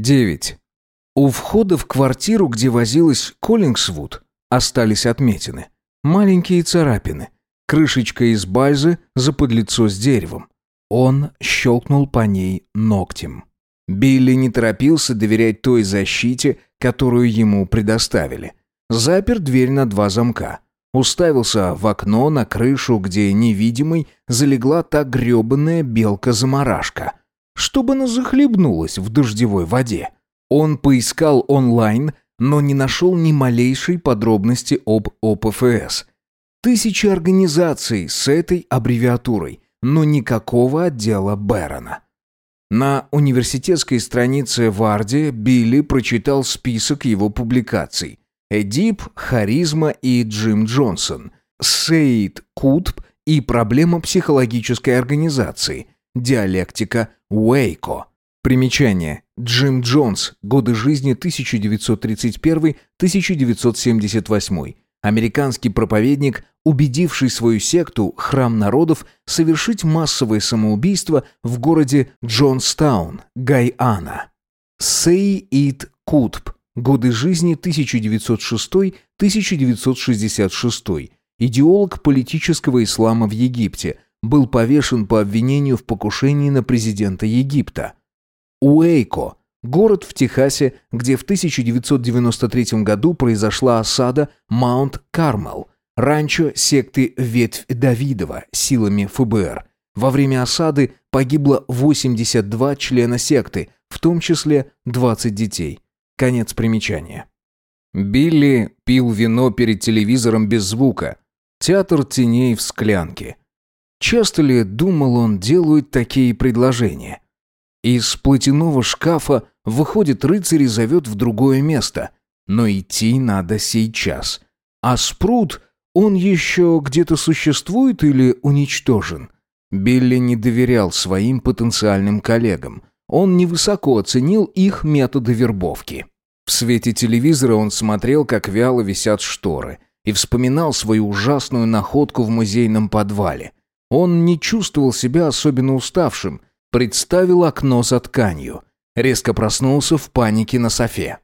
9. У входа в квартиру, где возилась Коллингсвуд, остались отметины. Маленькие царапины. Крышечка из бальзы заподлицо с деревом. Он щелкнул по ней ногтем. Билли не торопился доверять той защите, которую ему предоставили. Запер дверь на два замка. Уставился в окно на крышу, где невидимой залегла та гребаная белка-замарашка. Чтобы она захлебнулась в дождевой воде. Он поискал онлайн, но не нашел ни малейшей подробности об ОПФС. Тысячи организаций с этой аббревиатурой, но никакого отдела Бэрона. На университетской странице Варди Билли прочитал список его публикаций. Эдип, Харизма и Джим Джонсон, Сейд Кутб и проблема психологической организации, диалектика Уэйко. Примечание. Джим Джонс. Годы жизни 1931-1978. Американский проповедник, убедивший свою секту «Храм народов» совершить массовое самоубийство в городе Джонстаун, Гайана. Сейид Кутб. Годы жизни 1906-1966. Идеолог политического ислама в Египте. Был повешен по обвинению в покушении на президента Египта. Уэйко – город в Техасе, где в 1993 году произошла осада Маунт-Кармел, ранчо секты «Ветвь Давидова» силами ФБР. Во время осады погибло 82 члена секты, в том числе 20 детей. Конец примечания. Билли пил вино перед телевизором без звука. Театр теней в склянке. Часто ли, думал он, делают такие предложения? Из платяного шкафа выходит рыцарь и зовет в другое место. Но идти надо сейчас. А спрут, он еще где-то существует или уничтожен? Билли не доверял своим потенциальным коллегам. Он невысоко оценил их методы вербовки. В свете телевизора он смотрел, как вяло висят шторы, и вспоминал свою ужасную находку в музейном подвале. Он не чувствовал себя особенно уставшим, Представил окно за тканью. Резко проснулся в панике на софе.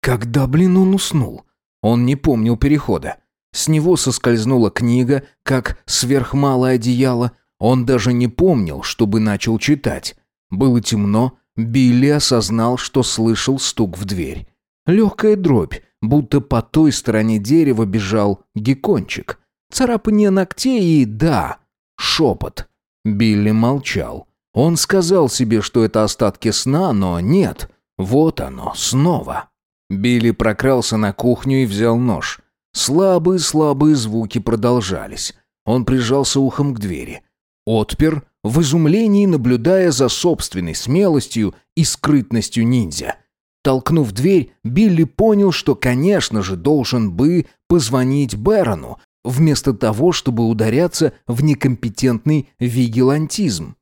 Когда, блин, он уснул? Он не помнил перехода. С него соскользнула книга, как сверхмалое одеяло. Он даже не помнил, чтобы начал читать. Было темно, Билли осознал, что слышал стук в дверь. Легкая дробь, будто по той стороне дерева бежал геккончик. Царапание ногтей и, да, шепот. Билли молчал. Он сказал себе, что это остатки сна, но нет. Вот оно, снова. Билли прокрался на кухню и взял нож. Слабые-слабые звуки продолжались. Он прижался ухом к двери. Отпер, в изумлении наблюдая за собственной смелостью и скрытностью ниндзя. Толкнув дверь, Билли понял, что, конечно же, должен бы позвонить Бэрону, вместо того, чтобы ударяться в некомпетентный вигилантизм.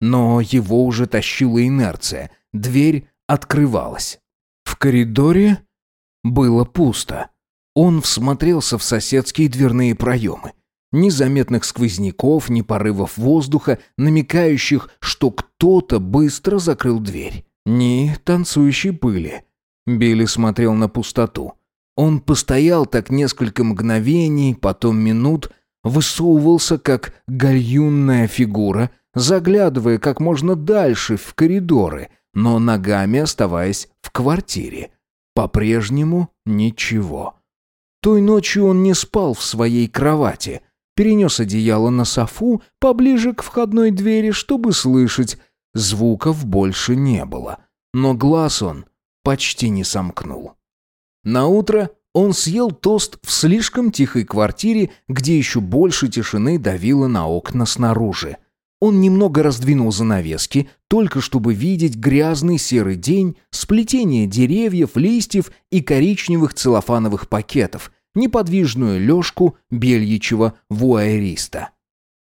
Но его уже тащила инерция. Дверь открывалась. В коридоре было пусто. Он всмотрелся в соседские дверные проемы. Ни заметных сквозняков, ни порывов воздуха, намекающих, что кто-то быстро закрыл дверь. Ни танцующей пыли. Билли смотрел на пустоту. Он постоял так несколько мгновений, потом минут, высовывался, как гальюнная фигура, заглядывая как можно дальше в коридоры, но ногами оставаясь в квартире. По-прежнему ничего. Той ночью он не спал в своей кровати, перенес одеяло на софу поближе к входной двери, чтобы слышать. Звуков больше не было, но глаз он почти не сомкнул. На утро он съел тост в слишком тихой квартире, где еще больше тишины давило на окна снаружи. Он немного раздвинул занавески, только чтобы видеть грязный серый день, сплетение деревьев, листьев и коричневых целлофановых пакетов, неподвижную лёжку бельичьего вуайериста.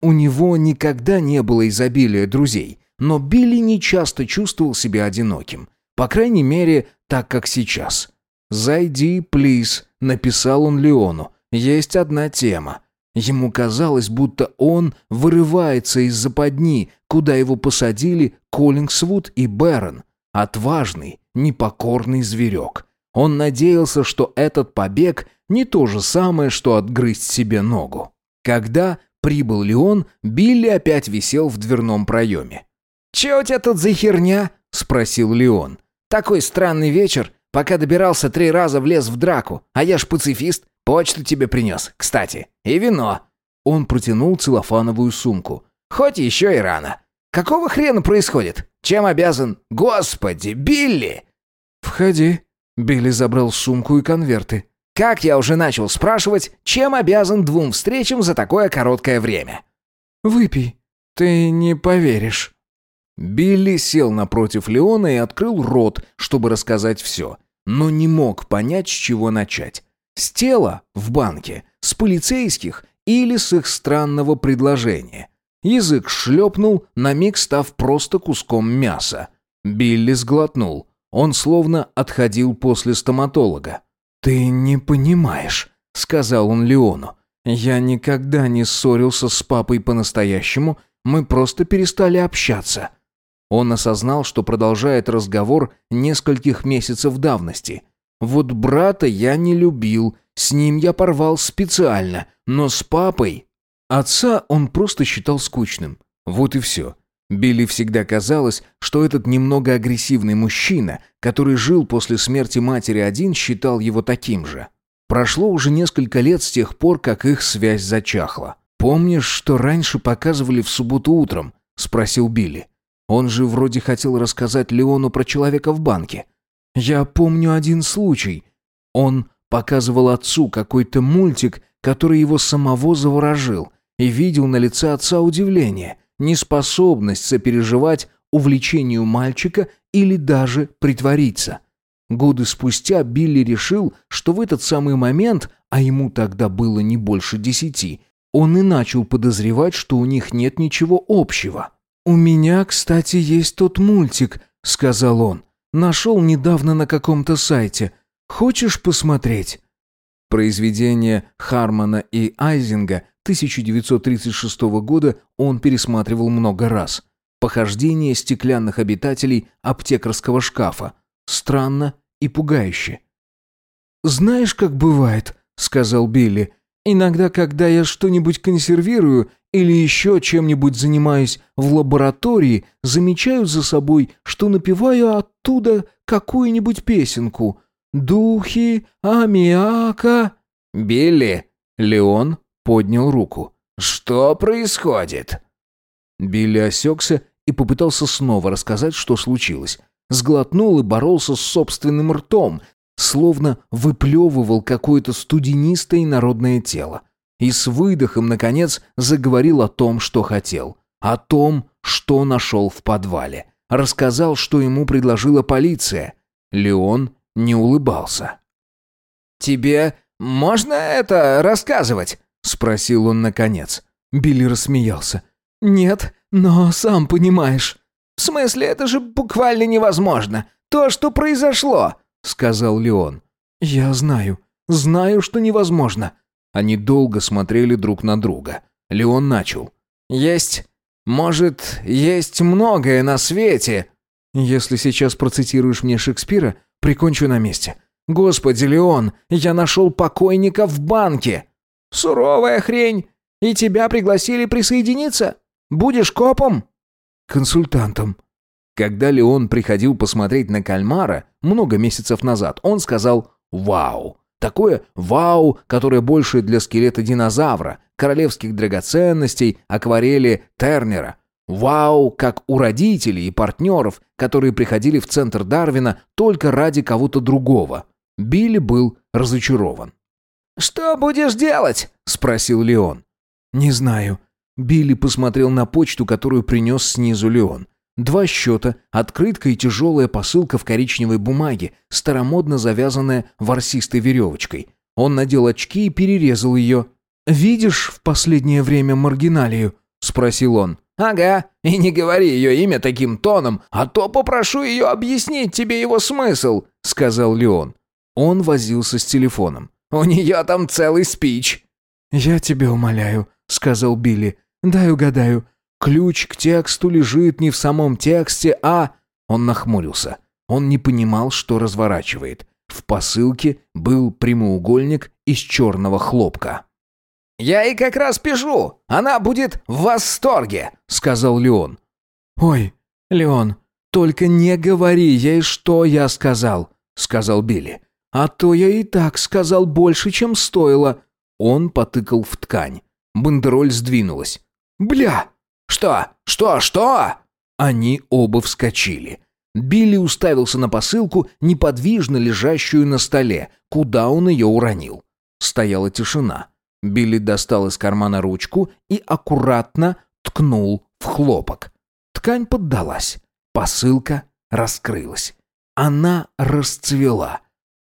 У него никогда не было изобилия друзей, но Билли не часто чувствовал себя одиноким. По крайней мере, так как сейчас. «Зайди, плиз», — написал он Леону. «Есть одна тема. Ему казалось, будто он вырывается из западни, куда его посадили Коллингсвуд и Бэрон. Отважный, непокорный зверек. Он надеялся, что этот побег не то же самое, что отгрызть себе ногу. Когда прибыл Леон, Билли опять висел в дверном проеме. «Че у тебя тут за херня?» – спросил Леон. «Такой странный вечер. Пока добирался, три раза влез в драку. А я ж пацифист. Почту тебе принес, кстати. И вино». Он протянул целлофановую сумку. «Хоть еще и рано. Какого хрена происходит? Чем обязан? Господи, Билли!» «Входи». Билли забрал сумку и конверты. «Как я уже начал спрашивать, чем обязан двум встречам за такое короткое время?» «Выпей. Ты не поверишь». Билли сел напротив Леона и открыл рот, чтобы рассказать все, но не мог понять, с чего начать. С тела в банке, с полицейских или с их странного предложения. Язык шлепнул, на миг став просто куском мяса. Билли сглотнул. Он словно отходил после стоматолога. «Ты не понимаешь», — сказал он Леону. «Я никогда не ссорился с папой по-настоящему, мы просто перестали общаться». Он осознал, что продолжает разговор нескольких месяцев давности. «Вот брата я не любил, с ним я порвал специально, но с папой...» Отца он просто считал скучным. Вот и все. Билли всегда казалось, что этот немного агрессивный мужчина, который жил после смерти матери один, считал его таким же. Прошло уже несколько лет с тех пор, как их связь зачахла. «Помнишь, что раньше показывали в субботу утром?» – спросил Билли. Он же вроде хотел рассказать Леону про человека в банке. Я помню один случай. Он показывал отцу какой-то мультик, который его самого заворожил, и видел на лице отца удивление, неспособность сопереживать увлечению мальчика или даже притвориться. Годы спустя Билли решил, что в этот самый момент, а ему тогда было не больше десяти, он и начал подозревать, что у них нет ничего общего. «У меня, кстати, есть тот мультик», — сказал он. «Нашел недавно на каком-то сайте. Хочешь посмотреть?» Произведение Хармона и Айзинга 1936 года он пересматривал много раз. Похождение стеклянных обитателей аптекарского шкафа. Странно и пугающе. «Знаешь, как бывает», — сказал Билли. «Иногда, когда я что-нибудь консервирую или еще чем-нибудь занимаюсь в лаборатории, замечаю за собой, что напеваю оттуда какую-нибудь песенку. «Духи аммиака...» «Билли!» Леон поднял руку. «Что происходит?» Билли осекся и попытался снова рассказать, что случилось. Сглотнул и боролся с собственным ртом, словно выплевывал какое-то студенистое народное тело и с выдохом, наконец, заговорил о том, что хотел. О том, что нашел в подвале. Рассказал, что ему предложила полиция. Леон не улыбался. «Тебе можно это рассказывать?» — спросил он наконец. Билли рассмеялся. «Нет, но сам понимаешь». «В смысле, это же буквально невозможно. То, что произошло», — сказал Леон. «Я знаю. Знаю, что невозможно. Они долго смотрели друг на друга. Леон начал. «Есть... Может, есть многое на свете...» «Если сейчас процитируешь мне Шекспира, прикончу на месте. Господи, Леон, я нашел покойника в банке!» «Суровая хрень! И тебя пригласили присоединиться? Будешь копом?» «Консультантом». Когда Леон приходил посмотреть на кальмара много месяцев назад, он сказал «Вау!» Такое вау, которое больше для скелета динозавра, королевских драгоценностей, акварели Тернера. Вау, как у родителей и партнеров, которые приходили в центр Дарвина только ради кого-то другого. Билли был разочарован. «Что будешь делать?» – спросил Леон. «Не знаю». Билли посмотрел на почту, которую принес снизу Леон. Два счета, открытка и тяжелая посылка в коричневой бумаге, старомодно завязанная ворсистой веревочкой. Он надел очки и перерезал ее. «Видишь в последнее время маргиналию?» – спросил он. «Ага, и не говори ее имя таким тоном, а то попрошу ее объяснить тебе его смысл», – сказал Леон. Он возился с телефоном. «У нее там целый спич». «Я тебя умоляю», – сказал Билли. «Дай угадаю, Ключ к тексту лежит не в самом тексте, а...» Он нахмурился. Он не понимал, что разворачивает. В посылке был прямоугольник из черного хлопка. «Я ей как раз пишу. Она будет в восторге», — сказал Леон. «Ой, Леон, только не говори ей, что я сказал», — сказал Билли. «А то я и так сказал больше, чем стоило». Он потыкал в ткань. Бандероль сдвинулась. «Бля!» «Что? Что? Что?» Они оба вскочили. Билли уставился на посылку, неподвижно лежащую на столе, куда он ее уронил. Стояла тишина. Билли достал из кармана ручку и аккуратно ткнул в хлопок. Ткань поддалась. Посылка раскрылась. Она расцвела.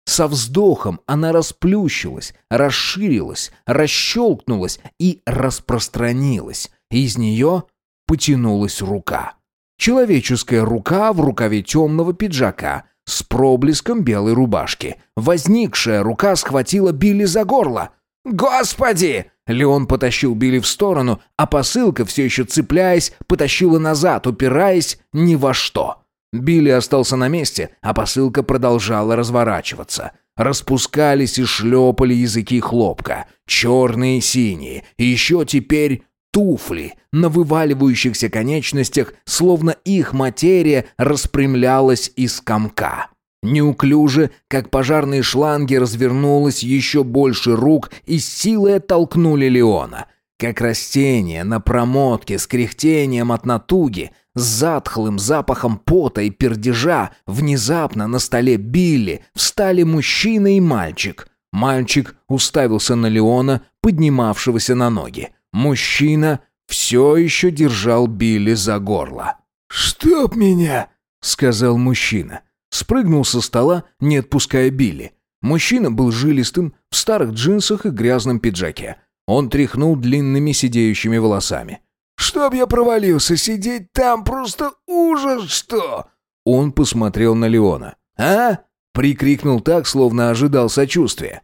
Со вздохом она расплющилась, расширилась, расщелкнулась и распространилась. Из нее потянулась рука. Человеческая рука в рукаве темного пиджака с проблеском белой рубашки. Возникшая рука схватила Билли за горло. «Господи!» Леон потащил Билли в сторону, а посылка, все еще цепляясь, потащила назад, упираясь ни во что. Билли остался на месте, а посылка продолжала разворачиваться. Распускались и шлепали языки хлопка, черные и синие, и еще теперь туфли на вываливающихся конечностях, словно их материя распрямлялась из комка. Неуклюже, как пожарные шланги, развернулось еще больше рук и силой оттолкнули Леона. Как растение на промотке с кряхтением от натуги, с затхлым запахом пота и пердежа, внезапно на столе Билли встали мужчина и мальчик. Мальчик уставился на Леона, поднимавшегося на ноги. Мужчина все еще держал Билли за горло. «Чтоб меня!» — сказал мужчина. Спрыгнул со стола, не отпуская Билли. Мужчина был жилистым, в старых джинсах и грязном пиджаке. Он тряхнул длинными сидеющими волосами. «Чтоб я провалился, сидеть там просто ужас, что!» Он посмотрел на Леона. «А?» — прикрикнул так, словно ожидал сочувствия.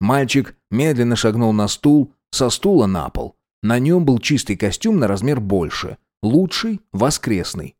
Мальчик медленно шагнул на стул, со стула на пол. На нем был чистый костюм на размер больше. Лучший, воскресный.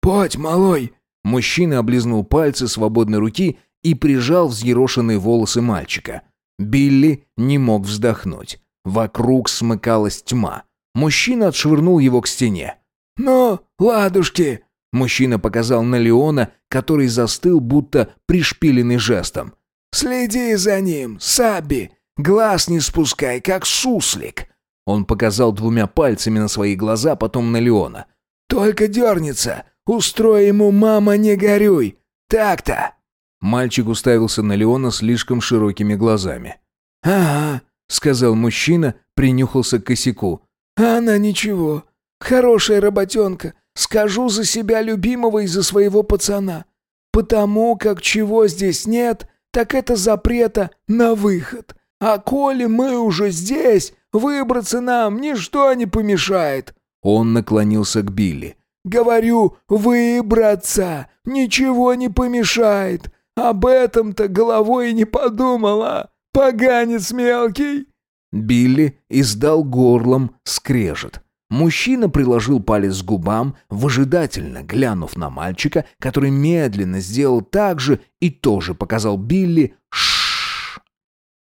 «Подь, малой!» Мужчина облизнул пальцы свободной руки и прижал взъерошенные волосы мальчика. Билли не мог вздохнуть. Вокруг смыкалась тьма. Мужчина отшвырнул его к стене. «Ну, ладушки!» Мужчина показал на Леона, который застыл, будто пришпиленный жестом. «Следи за ним, Саби! Глаз не спускай, как суслик!» Он показал двумя пальцами на свои глаза, потом на Леона. «Только дернется! Устрой ему, мама, не горюй! Так-то!» Мальчик уставился на Леона слишком широкими глазами. «Ага», — сказал мужчина, принюхался к косяку. «Она ничего. Хорошая работенка. Скажу за себя любимого и за своего пацана. Потому как чего здесь нет, так это запрета на выход. А коли мы уже здесь, выбраться нам ничто не помешает». Он наклонился к Билли. «Говорю, выбраться ничего не помешает. Об этом-то головой не подумала, поганец мелкий». Билли издал горлом скрежет. Мужчина приложил палец к губам, выжидательно глянув на мальчика, который медленно сделал так же и тоже показал Билли.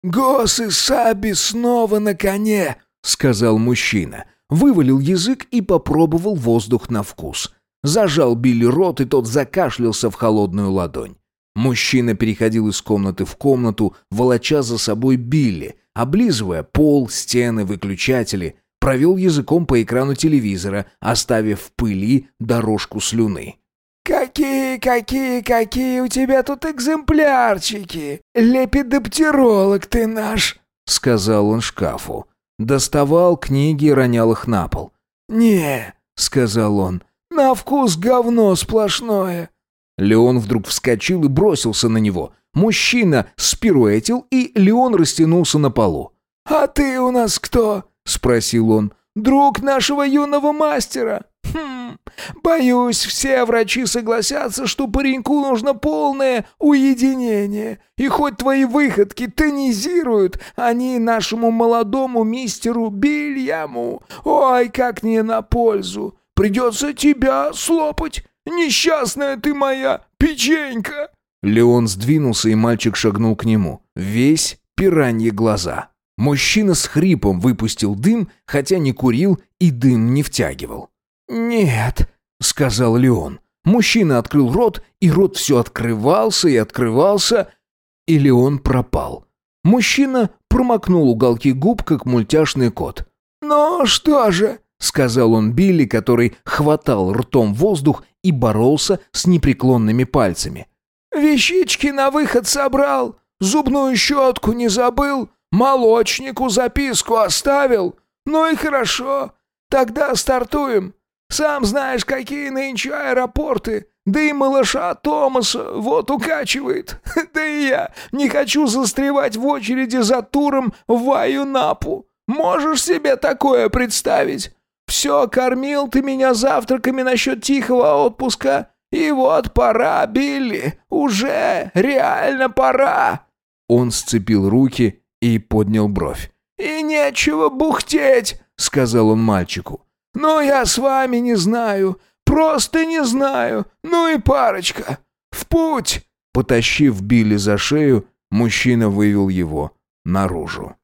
«Гос и Саби снова на коне», — сказал мужчина. Вывалил язык и попробовал воздух на вкус. Зажал Билли рот, и тот закашлялся в холодную ладонь. Мужчина переходил из комнаты в комнату, волоча за собой Билли, облизывая пол, стены, выключатели, провел языком по экрану телевизора, оставив в пыли дорожку слюны. «Какие, какие, какие у тебя тут экземплярчики! Лепидоптеролог ты наш!» — сказал он шкафу. Доставал книги и ронял их на пол. «Не», — сказал он, — «на вкус говно сплошное». Леон вдруг вскочил и бросился на него. Мужчина спируэтил, и Леон растянулся на полу. «А ты у нас кто?» — спросил он. «Друг нашего юного мастера?» «Хм, боюсь, все врачи согласятся, что пареньку нужно полное уединение. И хоть твои выходки тонизируют, они нашему молодому мистеру Бильяму, ой, как не на пользу. Придется тебя слопать. Несчастная ты моя печенька!» Леон сдвинулся, и мальчик шагнул к нему. Весь пираньи глаза. Мужчина с хрипом выпустил дым, хотя не курил и дым не втягивал. «Нет», — сказал Леон. Мужчина открыл рот, и рот все открывался и открывался, и Леон пропал. Мужчина промокнул уголки губ, как мультяшный кот. «Ну что же?» — сказал он Билли, который хватал ртом воздух и боролся с непреклонными пальцами. «Вещички на выход собрал, зубную щетку не забыл, молочнику записку оставил. Ну и хорошо, тогда стартуем. Сам знаешь, какие нынче аэропорты. Да и малыша Томаса вот укачивает. Да и я не хочу застревать в очереди за туром в Аюнапу. Можешь себе такое представить? Все, кормил ты меня завтраками насчет тихого отпуска. И вот пора, Билли, уже реально пора. Он сцепил руки и поднял бровь. «И нечего бухтеть», — сказал он мальчику. «Но я с вами не знаю, просто не знаю. Ну и парочка. В путь!» Потащив Билли за шею, мужчина вывел его наружу.